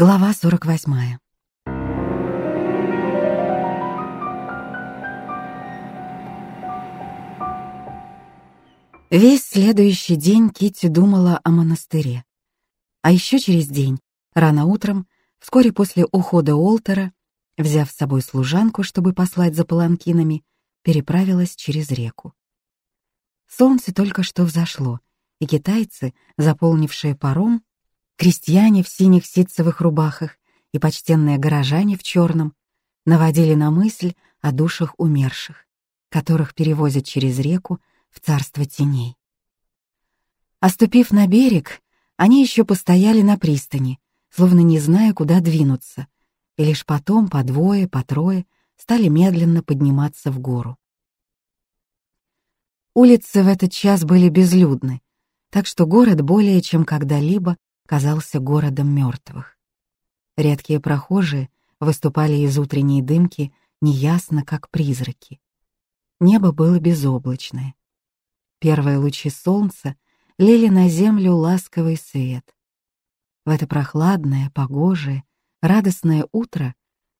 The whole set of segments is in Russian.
Глава 48. Весь следующий день Китти думала о монастыре. А еще через день, рано утром, вскоре после ухода Уолтера, взяв с собой служанку, чтобы послать за паланкинами, переправилась через реку. Солнце только что взошло, и китайцы, заполнившие паром, крестьяне в синих ситцевых рубахах и почтенные горожане в черном, наводили на мысль о душах умерших, которых перевозят через реку в царство теней. Оступив на берег, они еще постояли на пристани, словно не зная, куда двинуться, и лишь потом по двое, по трое стали медленно подниматься в гору. Улицы в этот час были безлюдны, так что город более чем когда-либо казался городом мертвых. Редкие прохожие выступали из утренней дымки неясно, как призраки. Небо было безоблачное. Первые лучи солнца лили на землю ласковый свет. В это прохладное, погожее, радостное утро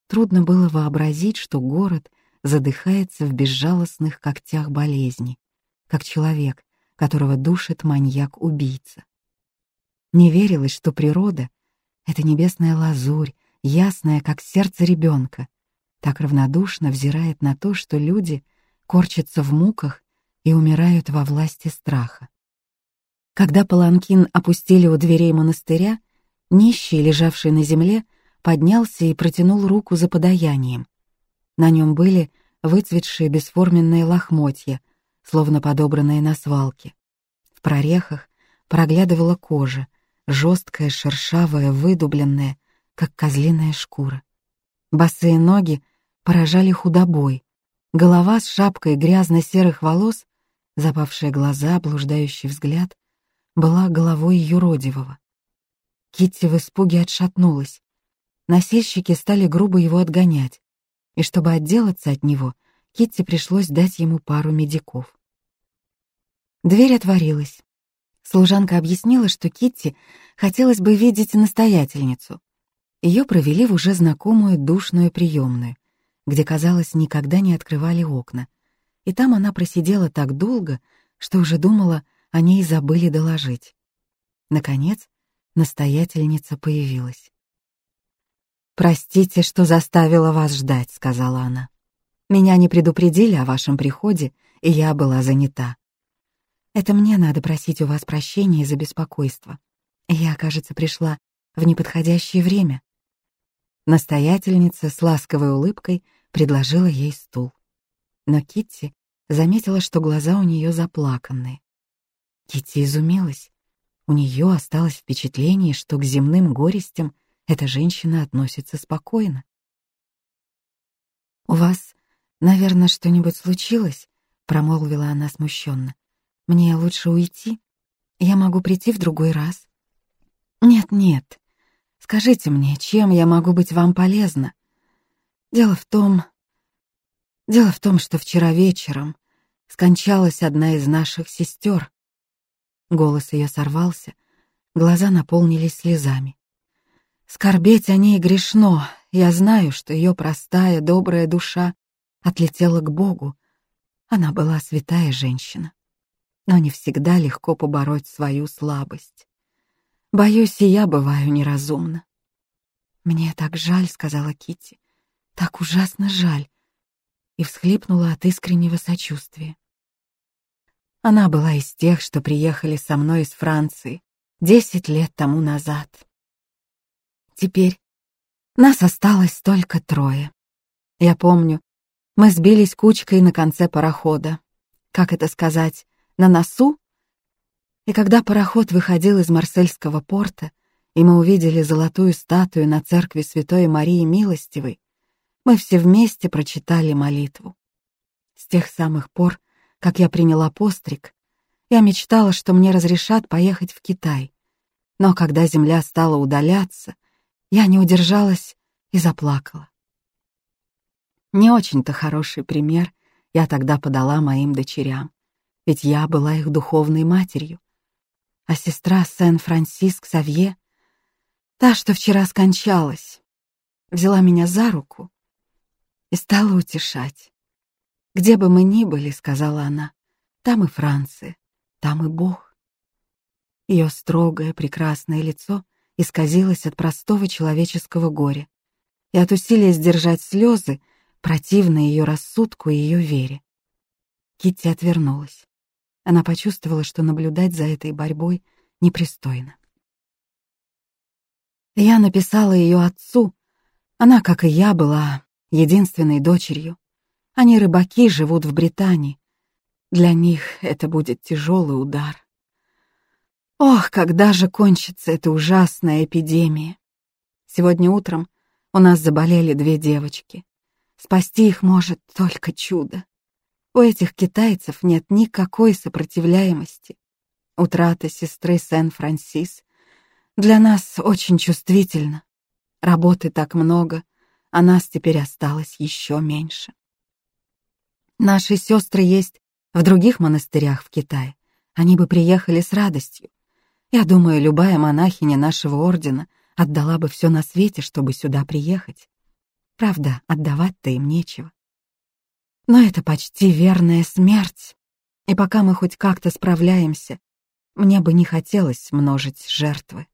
трудно было вообразить, что город задыхается в безжалостных когтях болезни, как человек, которого душит маньяк-убийца. Не верилось, что природа — это небесная лазурь, ясная, как сердце ребенка, так равнодушно взирает на то, что люди корчатся в муках и умирают во власти страха. Когда паланкин опустили у дверей монастыря, нищий, лежавший на земле, поднялся и протянул руку за подаянием. На нем были выцветшие бесформенные лохмотья, словно подобранные на свалке. В прорехах проглядывала кожа, жесткая, шершавая, выдубленная, как козлиная шкура. Босые ноги поражали худобой, голова с шапкой грязно-серых волос Запавшие глаза, блуждающий взгляд была головой юродивого. Китти в испуге отшатнулась. Носильщики стали грубо его отгонять, и чтобы отделаться от него, Китти пришлось дать ему пару медиков. Дверь отворилась. Служанка объяснила, что Китти хотелось бы видеть настоятельницу. Ее провели в уже знакомую душную приемную, где, казалось, никогда не открывали окна — и там она просидела так долго, что уже думала, о ней забыли доложить. Наконец, настоятельница появилась. «Простите, что заставила вас ждать», — сказала она. «Меня не предупредили о вашем приходе, и я была занята. Это мне надо просить у вас прощения за беспокойство. Я, кажется, пришла в неподходящее время». Настоятельница с ласковой улыбкой предложила ей стул. Но Китти заметила, что глаза у нее заплаканные. Кити изумилась. У нее осталось впечатление, что к земным горестям эта женщина относится спокойно. «У вас, наверное, что-нибудь случилось?» — промолвила она смущенно. «Мне лучше уйти? Я могу прийти в другой раз?» «Нет-нет. Скажите мне, чем я могу быть вам полезна? Дело в том, Дело в том, что вчера вечером скончалась одна из наших сестер. Голос ее сорвался, глаза наполнились слезами. Скорбеть о ней грешно, я знаю, что ее простая, добрая душа отлетела к Богу. Она была святая женщина, но не всегда легко побороть свою слабость. Боюсь, и я бываю неразумна. «Мне так жаль», — сказала Кити, «так ужасно жаль и всхлипнула от искреннего сочувствия. Она была из тех, что приехали со мной из Франции десять лет тому назад. Теперь нас осталось только трое. Я помню, мы сбились кучкой на конце парохода. Как это сказать, на носу? И когда пароход выходил из Марсельского порта, и мы увидели золотую статую на церкви Святой Марии Милостивой, мы все вместе прочитали молитву. С тех самых пор, как я приняла постриг, я мечтала, что мне разрешат поехать в Китай. Но когда земля стала удаляться, я не удержалась и заплакала. Не очень-то хороший пример я тогда подала моим дочерям, ведь я была их духовной матерью. А сестра Сен-Франсиск Савье, Та, что вчера скончалась, взяла меня за руку и стала утешать. «Где бы мы ни были, — сказала она, — там и Франция, там и Бог». Ее строгое, прекрасное лицо исказилось от простого человеческого горя и от усилия сдержать слезы, противно ее рассудку и ее вере. Китти отвернулась. Она почувствовала, что наблюдать за этой борьбой непристойно. Я написала ее отцу. Она, как и я, была единственной дочерью. Они рыбаки, живут в Британии. Для них это будет тяжелый удар. Ох, когда же кончится эта ужасная эпидемия? Сегодня утром у нас заболели две девочки. Спасти их может только чудо. У этих китайцев нет никакой сопротивляемости. Утрата сестры Сен-Франсис для нас очень чувствительно. Работы так много, а нас теперь осталось еще меньше. Наши сестры есть в других монастырях в Китае. Они бы приехали с радостью. Я думаю, любая монахиня нашего ордена отдала бы все на свете, чтобы сюда приехать. Правда, отдавать-то им нечего. Но это почти верная смерть. И пока мы хоть как-то справляемся, мне бы не хотелось множить жертвы.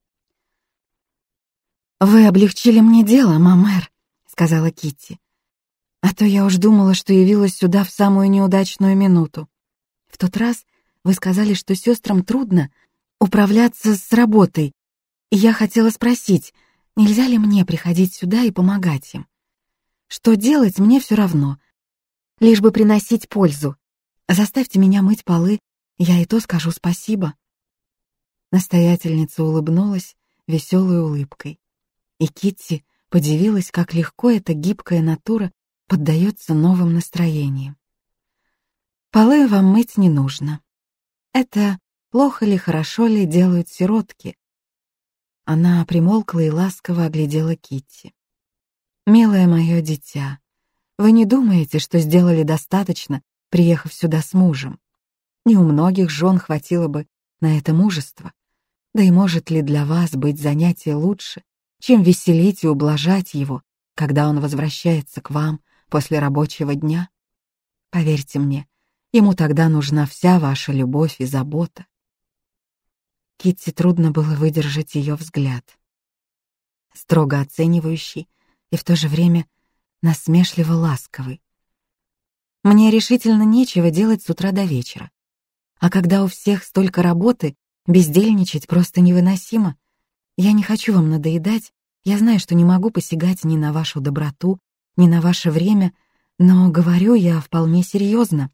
«Вы облегчили мне дело, мамер», — сказала Китти. «А то я уж думала, что явилась сюда в самую неудачную минуту. В тот раз вы сказали, что сестрам трудно управляться с работой, и я хотела спросить, нельзя ли мне приходить сюда и помогать им? Что делать, мне все равно, лишь бы приносить пользу. Заставьте меня мыть полы, я и то скажу спасибо». Настоятельница улыбнулась веселой улыбкой. И Китти подивилась, как легко эта гибкая натура поддается новым настроениям. Полы вам мыть не нужно. Это плохо ли, хорошо ли делают сиротки. Она примолкла и ласково оглядела Китти. «Милое мое дитя, вы не думаете, что сделали достаточно, приехав сюда с мужем? Не у многих жен хватило бы на это мужество. Да и может ли для вас быть занятие лучше, чем веселить и ублажать его, когда он возвращается к вам после рабочего дня. Поверьте мне, ему тогда нужна вся ваша любовь и забота. Китти трудно было выдержать ее взгляд. Строго оценивающий и в то же время насмешливо ласковый. Мне решительно нечего делать с утра до вечера. А когда у всех столько работы, бездельничать просто невыносимо. Я не хочу вам надоедать, я знаю, что не могу посягать ни на вашу доброту, ни на ваше время, но говорю я вполне серьезно.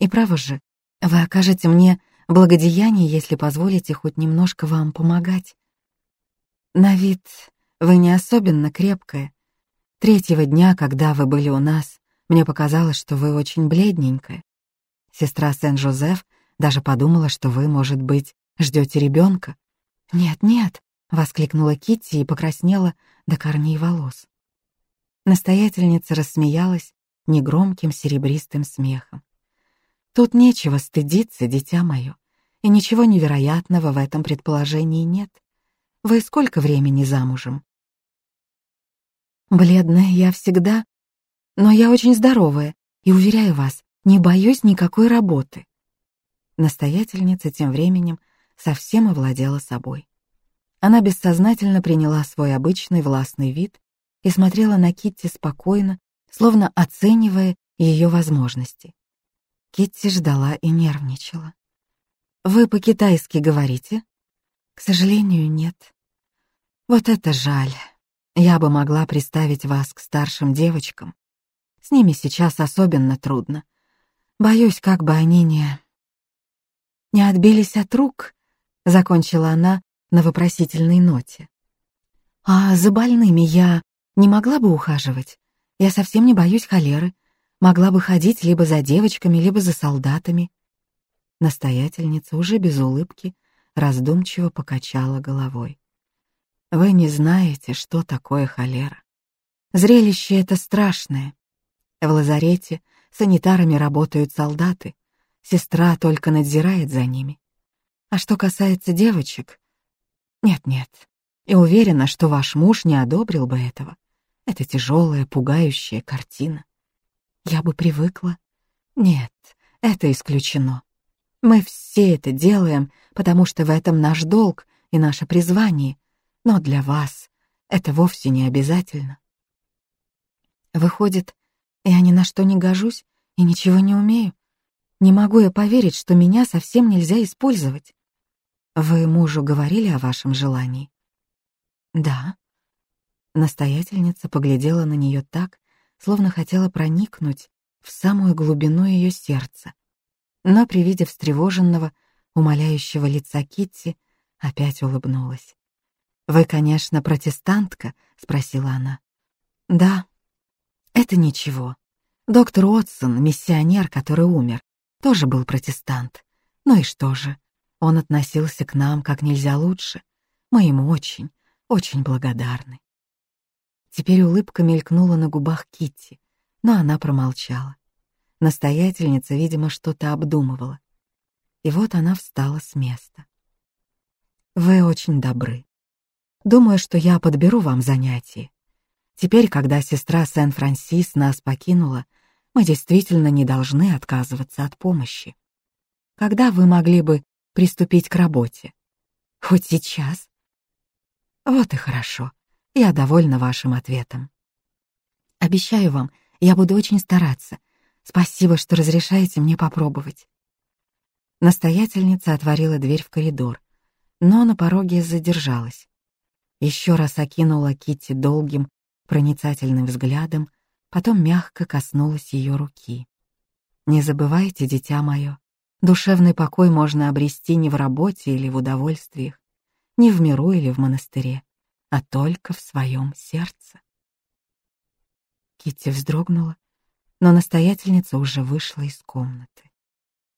И право же, вы окажете мне благодеяние, если позволите хоть немножко вам помогать. На вид вы не особенно крепкая. Третьего дня, когда вы были у нас, мне показалось, что вы очень бледненькая. Сестра Сен-Жозеф даже подумала, что вы, может быть, ждете ребенка. Нет-нет, — воскликнула Китти и покраснела до корней волос. Настоятельница рассмеялась негромким серебристым смехом. «Тут нечего стыдиться, дитя мое, и ничего невероятного в этом предположении нет. Вы сколько времени замужем?» «Бледная я всегда, но я очень здоровая, и, уверяю вас, не боюсь никакой работы». Настоятельница тем временем совсем овладела собой. Она бессознательно приняла свой обычный властный вид и смотрела на Китти спокойно, словно оценивая ее возможности. Китти ждала и нервничала. «Вы по-китайски говорите?» «К сожалению, нет». «Вот это жаль. Я бы могла представить вас к старшим девочкам. С ними сейчас особенно трудно. Боюсь, как бы они не...» «Не отбились от рук», — закончила она, на вопросительной ноте. «А за больными я не могла бы ухаживать? Я совсем не боюсь холеры. Могла бы ходить либо за девочками, либо за солдатами». Настоятельница уже без улыбки раздумчиво покачала головой. «Вы не знаете, что такое холера. Зрелище это страшное. В лазарете санитарами работают солдаты, сестра только надзирает за ними. А что касается девочек, нет-нет, И уверена, что ваш муж не одобрил бы этого. Это тяжелая, пугающая картина. Я бы привыкла. Нет, это исключено. Мы все это делаем, потому что в этом наш долг и наше призвание, но для вас это вовсе не обязательно. Выходит, я ни на что не гожусь и ничего не умею. Не могу я поверить, что меня совсем нельзя использовать. Вы мужу говорили о вашем желании? Да. Настоятельница поглядела на нее так, словно хотела проникнуть в самую глубину ее сердца. Но при виде встревоженного, умоляющего лица Китти, опять улыбнулась. «Вы, конечно, протестантка?» — спросила она. «Да, это ничего. Доктор Уотсон, миссионер, который умер, тоже был протестант. Ну и что же? Он относился к нам как нельзя лучше. Мы ему очень, очень благодарны. Теперь улыбка мелькнула на губах Китти, но она промолчала. Настоятельница, видимо, что-то обдумывала. И вот она встала с места. «Вы очень добры. Думаю, что я подберу вам занятие. Теперь, когда сестра Сен-Франсис нас покинула, мы действительно не должны отказываться от помощи. Когда вы могли бы приступить к работе? Хоть сейчас? Вот и хорошо. Я довольна вашим ответом. Обещаю вам, я буду очень стараться. Спасибо, что разрешаете мне попробовать. Настоятельница отворила дверь в коридор, но на пороге задержалась. Еще раз окинула Китти долгим, проницательным взглядом потом мягко коснулась ее руки. «Не забывайте, дитя мое, душевный покой можно обрести не в работе или в удовольствиях, не в миру или в монастыре, а только в своем сердце». Китти вздрогнула, но настоятельница уже вышла из комнаты.